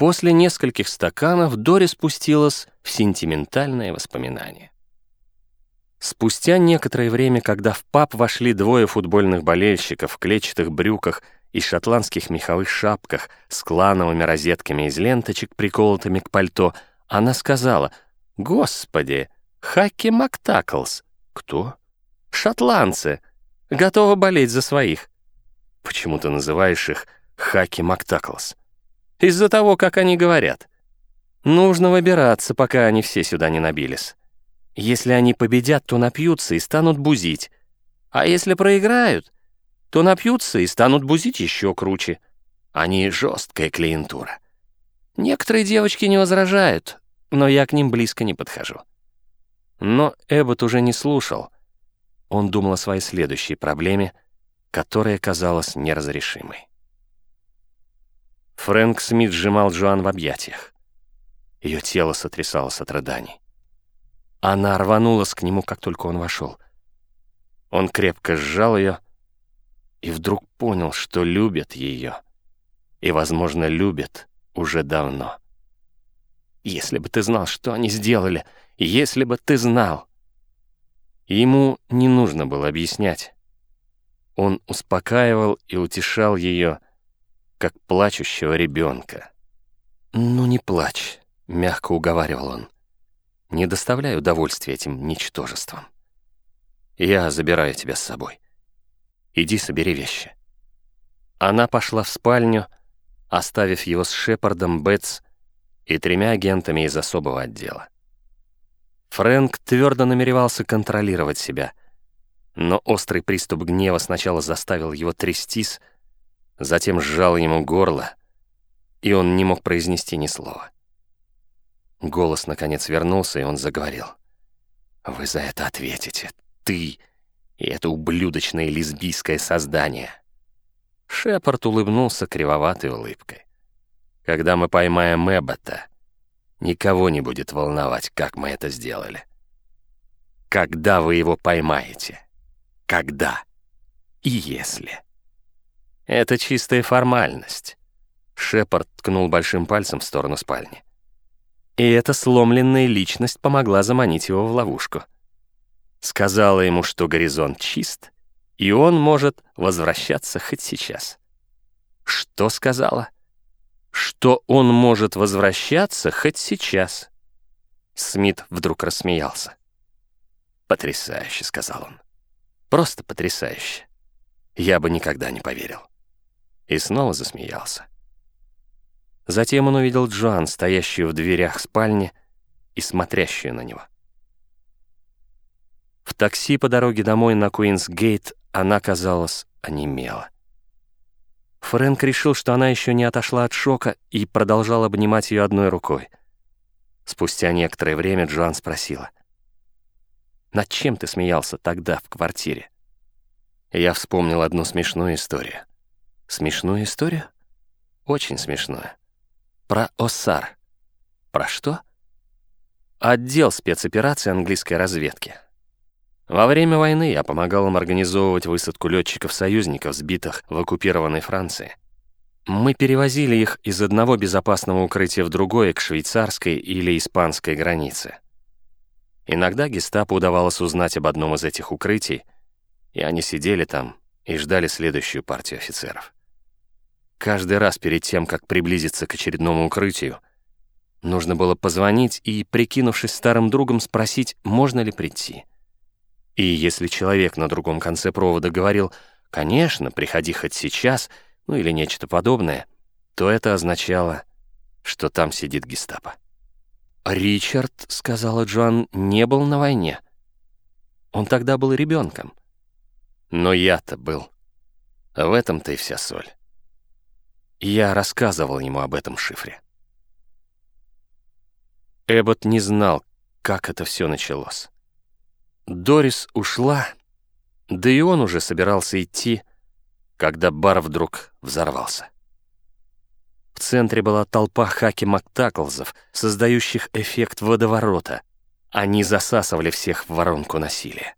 После нескольких стаканов Дори спустилась в сентиментальное воспоминание. Спустя некоторое время, когда в паб вошли двое футбольных болельщиков в клетчатых брюках и шотландских меховых шапках с клановыми розетками из ленточек, приколотыми к пальто, она сказала, «Господи, Хаки Мактаклс!» «Кто?» «Шотландцы! Готовы болеть за своих!» «Почему ты называешь их Хаки Мактаклс?» «Из-за того, как они говорят. Нужно выбираться, пока они все сюда не набились. Если они победят, то напьются и станут бузить. А если проиграют, то напьются и станут бузить еще круче. Они жесткая клиентура. Некоторые девочки не возражают, но я к ним близко не подхожу. Но Эббот уже не слушал. Он думал о своей следующей проблеме, которая казалась неразрешимой. Фрэнк Смит сжимал Джоан в объятиях. Ее тело сотрясалось от рыданий. Она рванулась к нему, как только он вошел. Он крепко сжал ее и вдруг понял, что любит ее. И, возможно, любит уже давно. Если бы ты знал, что они сделали, если бы ты знал. Ему не нужно было объяснять. Он успокаивал и утешал ее, как плачущего ребенка. «Ну не плачь», — мягко уговаривал он. «Не доставляй удовольствия этим ничтожествам. Я забираю тебя с собой. Иди собери вещи». Она пошла в спальню, оставив его с Шепардом, Бетс и тремя агентами из особого отдела. Фрэнк твердо намеревался контролировать себя, но острый приступ гнева сначала заставил его трястись, затем сжал ему горло, и он не мог произнести ни слова. Голос, наконец, вернулся, и он заговорил. «Вы за это ответите. Ты и это ублюдочное лесбийское создание». Шепард улыбнулся кривоватой улыбкой. «Когда мы поймаем Эббота, никого не будет волновать, как мы это сделали. Когда вы его поймаете? Когда? И если?» Это чистая формальность. Шепард ткнул большим пальцем в сторону спальни. И эта сломленная личность помогла заманить его в ловушку. Сказала ему, что горизонт чист, и он может возвращаться хоть сейчас. Что сказала? Что он может возвращаться хоть сейчас. Смит вдруг рассмеялся. «Потрясающе», — сказал он. «Просто потрясающе. Я бы никогда не поверил» и снова засмеялся. Затем он увидел Джоан, стоящую в дверях спальни и смотрящую на него. В такси по дороге домой на Куинс-Гейт она, казалось, онемела. Фрэнк решил, что она еще не отошла от шока и продолжал обнимать ее одной рукой. Спустя некоторое время Джоан спросила. «Над чем ты смеялся тогда в квартире?» Я вспомнил одну смешную историю. Смешную историю? Очень смешную. Про ОСАР. Про что? Отдел спецопераций английской разведки. Во время войны я помогал им организовывать высадку летчиков-союзников, сбитых в оккупированной Франции. Мы перевозили их из одного безопасного укрытия в другое к швейцарской или испанской границе. Иногда гестапо удавалось узнать об одном из этих укрытий, и они сидели там и ждали следующую партию офицеров. Каждый раз перед тем, как приблизиться к очередному укрытию, нужно было позвонить и, прикинувшись старым другом, спросить, можно ли прийти. И если человек на другом конце провода говорил «Конечно, приходи хоть сейчас», ну или нечто подобное, то это означало, что там сидит гестапо. «Ричард», — сказала Джоан, — «не был на войне. Он тогда был ребенком. Но я-то был. В этом-то и вся соль». Я рассказывал ему об этом шифре. Эббот не знал, как это все началось. Дорис ушла, да и он уже собирался идти, когда бар вдруг взорвался. В центре была толпа хаки Мактаклзов, создающих эффект водоворота. Они засасывали всех в воронку насилия.